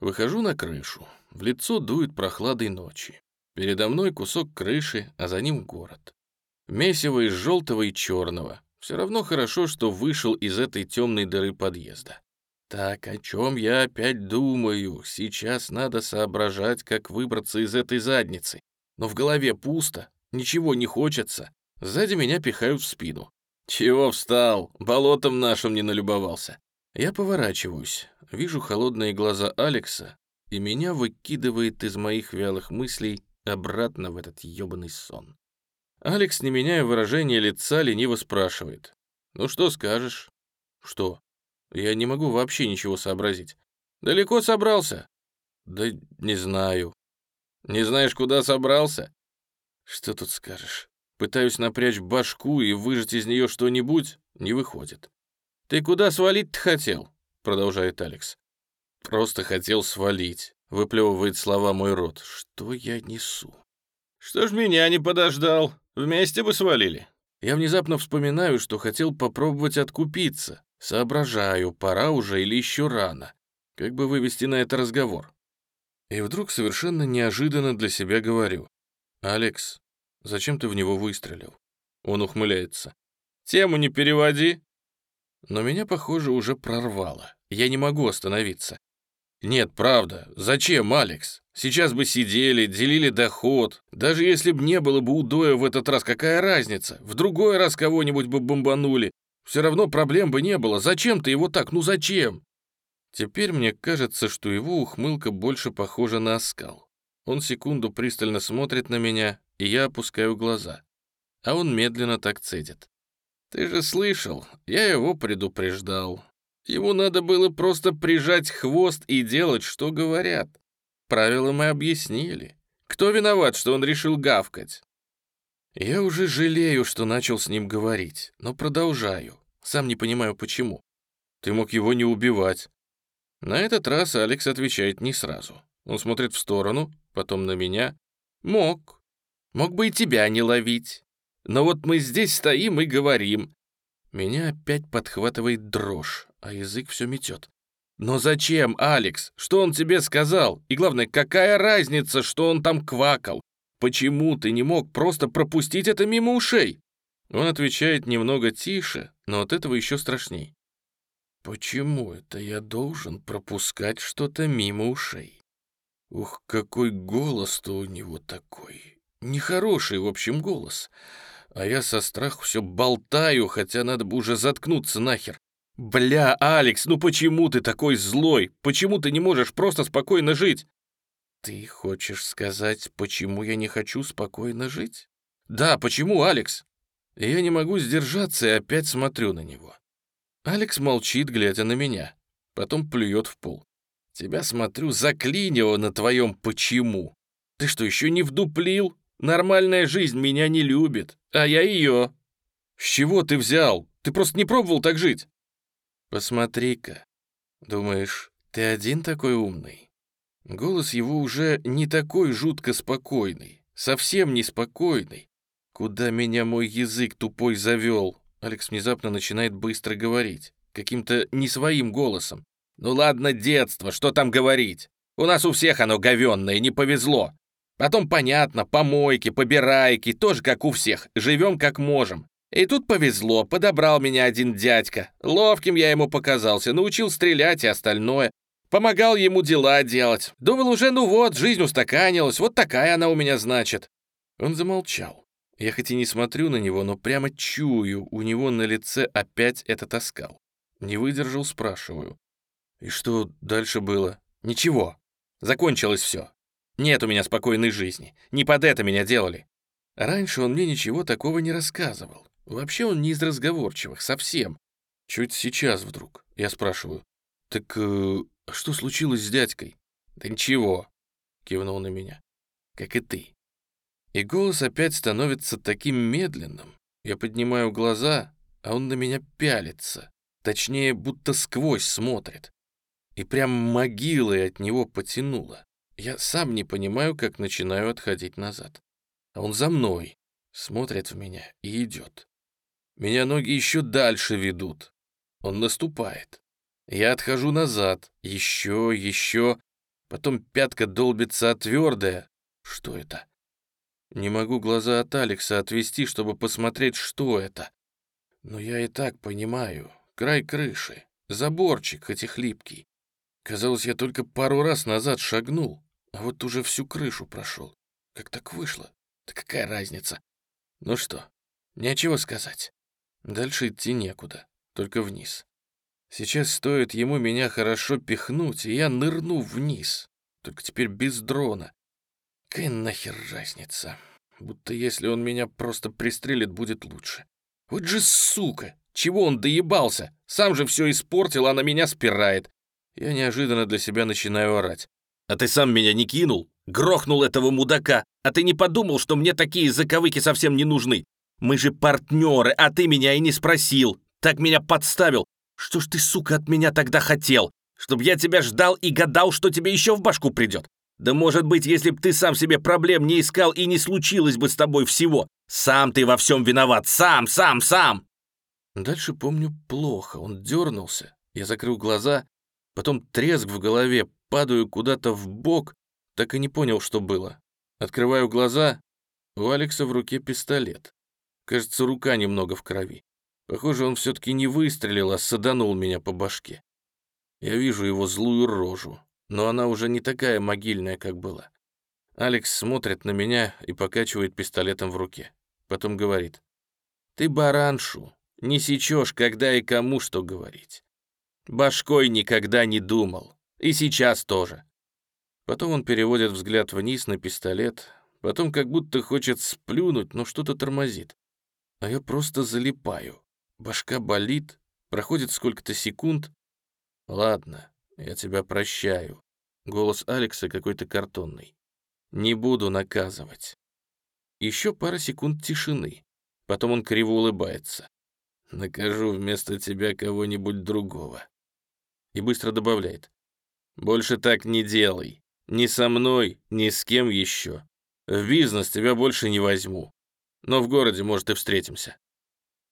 Выхожу на крышу. В лицо дует прохладой ночи. Передо мной кусок крыши, а за ним город. Месиво из желтого и черного. Все равно хорошо, что вышел из этой темной дыры подъезда. Так, о чем я опять думаю? Сейчас надо соображать, как выбраться из этой задницы. Но в голове пусто, ничего не хочется. Сзади меня пихают в спину. «Чего встал? Болотом нашим не налюбовался». Я поворачиваюсь, вижу холодные глаза Алекса, и меня выкидывает из моих вялых мыслей обратно в этот ёбаный сон. Алекс, не меняя выражения лица, лениво спрашивает. «Ну что скажешь?» «Что?» Я не могу вообще ничего сообразить. «Далеко собрался?» «Да не знаю». «Не знаешь, куда собрался?» «Что тут скажешь?» Пытаюсь напрячь башку и выжать из нее что-нибудь, не выходит. «Ты куда свалить-то хотел?» — продолжает Алекс. «Просто хотел свалить», — выплевывает слова мой рот. «Что я несу?» «Что ж меня не подождал? Вместе бы свалили». Я внезапно вспоминаю, что хотел попробовать откупиться. Соображаю, пора уже или еще рано. Как бы вывести на это разговор? И вдруг совершенно неожиданно для себя говорю. «Алекс, Зачем ты в него выстрелил?» Он ухмыляется. «Тему не переводи». Но меня, похоже, уже прорвало. Я не могу остановиться. «Нет, правда. Зачем, Алекс? Сейчас бы сидели, делили доход. Даже если б не было бы удоя в этот раз, какая разница? В другой раз кого-нибудь бы бомбанули. Все равно проблем бы не было. Зачем ты его так? Ну зачем?» Теперь мне кажется, что его ухмылка больше похожа на оскал. Он секунду пристально смотрит на меня, и я опускаю глаза. А он медленно так цедит. «Ты же слышал, я его предупреждал. Ему надо было просто прижать хвост и делать, что говорят. Правила мы объяснили. Кто виноват, что он решил гавкать?» Я уже жалею, что начал с ним говорить, но продолжаю. Сам не понимаю, почему. Ты мог его не убивать. На этот раз Алекс отвечает не сразу. Он смотрит в сторону, потом на меня. Мог. Мог бы и тебя не ловить. Но вот мы здесь стоим и говорим. Меня опять подхватывает дрожь, а язык все метет. Но зачем, Алекс? Что он тебе сказал? И главное, какая разница, что он там квакал? Почему ты не мог просто пропустить это мимо ушей? Он отвечает немного тише, но от этого еще страшней. Почему это я должен пропускать что-то мимо ушей? Ух, какой голос-то у него такой. Нехороший, в общем, голос. А я со страху все болтаю, хотя надо бы уже заткнуться нахер. Бля, Алекс, ну почему ты такой злой? Почему ты не можешь просто спокойно жить? Ты хочешь сказать, почему я не хочу спокойно жить? Да, почему, Алекс? Я не могу сдержаться и опять смотрю на него. Алекс молчит, глядя на меня. Потом плюет в пол. Тебя, смотрю, заклинило на твоем «почему». Ты что, еще не вдуплил? Нормальная жизнь меня не любит, а я ее. С чего ты взял? Ты просто не пробовал так жить. Посмотри-ка. Думаешь, ты один такой умный? Голос его уже не такой жутко спокойный, совсем не спокойный. Куда меня мой язык тупой завел? Алекс внезапно начинает быстро говорить, каким-то не своим голосом. «Ну ладно, детство, что там говорить? У нас у всех оно говенное, не повезло. Потом, понятно, помойки, побирайки, тоже как у всех, живем как можем. И тут повезло, подобрал меня один дядька. Ловким я ему показался, научил стрелять и остальное. Помогал ему дела делать. Думал уже, ну вот, жизнь устаканилась, вот такая она у меня значит. Он замолчал. Я хоть и не смотрю на него, но прямо чую, у него на лице опять этот оскал. Не выдержал, спрашиваю. И что дальше было? Ничего. Закончилось все. Нет у меня спокойной жизни. Не под это меня делали. Раньше он мне ничего такого не рассказывал. Вообще он не из разговорчивых, совсем. Чуть сейчас вдруг. Я спрашиваю. «Так э, что случилось с дядькой?» «Да ничего», — кивнул на меня. «Как и ты». И голос опять становится таким медленным. Я поднимаю глаза, а он на меня пялится. Точнее, будто сквозь смотрит. И прям могилой от него потянуло. Я сам не понимаю, как начинаю отходить назад. А он за мной, смотрит в меня и идет. Меня ноги еще дальше ведут. Он наступает. Я отхожу назад, еще, еще. потом пятка долбится о твердое. Что это? Не могу глаза от Алекса отвести, чтобы посмотреть, что это. Но я и так понимаю. Край крыши, заборчик, хоть и хлипкий. Казалось, я только пару раз назад шагнул, а вот уже всю крышу прошел. Как так вышло? Да какая разница? Ну что, нечего сказать. Дальше идти некуда, только вниз. Сейчас стоит ему меня хорошо пихнуть, и я нырну вниз. Только теперь без дрона. Какая нахер разница? Будто если он меня просто пристрелит, будет лучше. Вот же сука! Чего он доебался? Сам же все испортил, а на меня спирает. Я неожиданно для себя начинаю орать. «А ты сам меня не кинул? Грохнул этого мудака? А ты не подумал, что мне такие заковыки совсем не нужны? Мы же партнеры, а ты меня и не спросил. Так меня подставил. Что ж ты, сука, от меня тогда хотел? Чтоб я тебя ждал и гадал, что тебе еще в башку придет? Да может быть, если б ты сам себе проблем не искал и не случилось бы с тобой всего. Сам ты во всем виноват. Сам, сам, сам!» Дальше помню плохо. Он дернулся. Я закрыл глаза. Потом треск в голове. Падаю куда-то в бок. Так и не понял, что было. Открываю глаза. У Алекса в руке пистолет. Кажется, рука немного в крови. Похоже, он все-таки не выстрелил, а саданул меня по башке. Я вижу его злую рожу, но она уже не такая могильная, как была. Алекс смотрит на меня и покачивает пистолетом в руке. Потом говорит, «Ты бараншу, не сечешь, когда и кому что говорить. Башкой никогда не думал, и сейчас тоже». Потом он переводит взгляд вниз на пистолет, потом как будто хочет сплюнуть, но что-то тормозит. А я просто залипаю. Башка болит, проходит сколько-то секунд. Ладно, я тебя прощаю. Голос Алекса какой-то картонный. Не буду наказывать. Еще пара секунд тишины. Потом он криво улыбается. Накажу вместо тебя кого-нибудь другого. И быстро добавляет. Больше так не делай. Ни со мной, ни с кем еще. В бизнес тебя больше не возьму. Но в городе, может, и встретимся.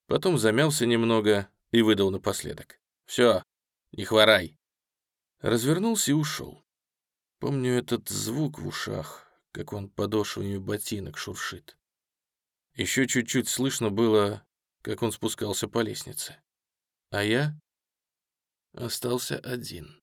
Потом замялся немного и выдал напоследок. «Все, не хворай». Развернулся и ушел. Помню этот звук в ушах, как он подошвами ботинок шуршит. Еще чуть-чуть слышно было, как он спускался по лестнице. А я остался один.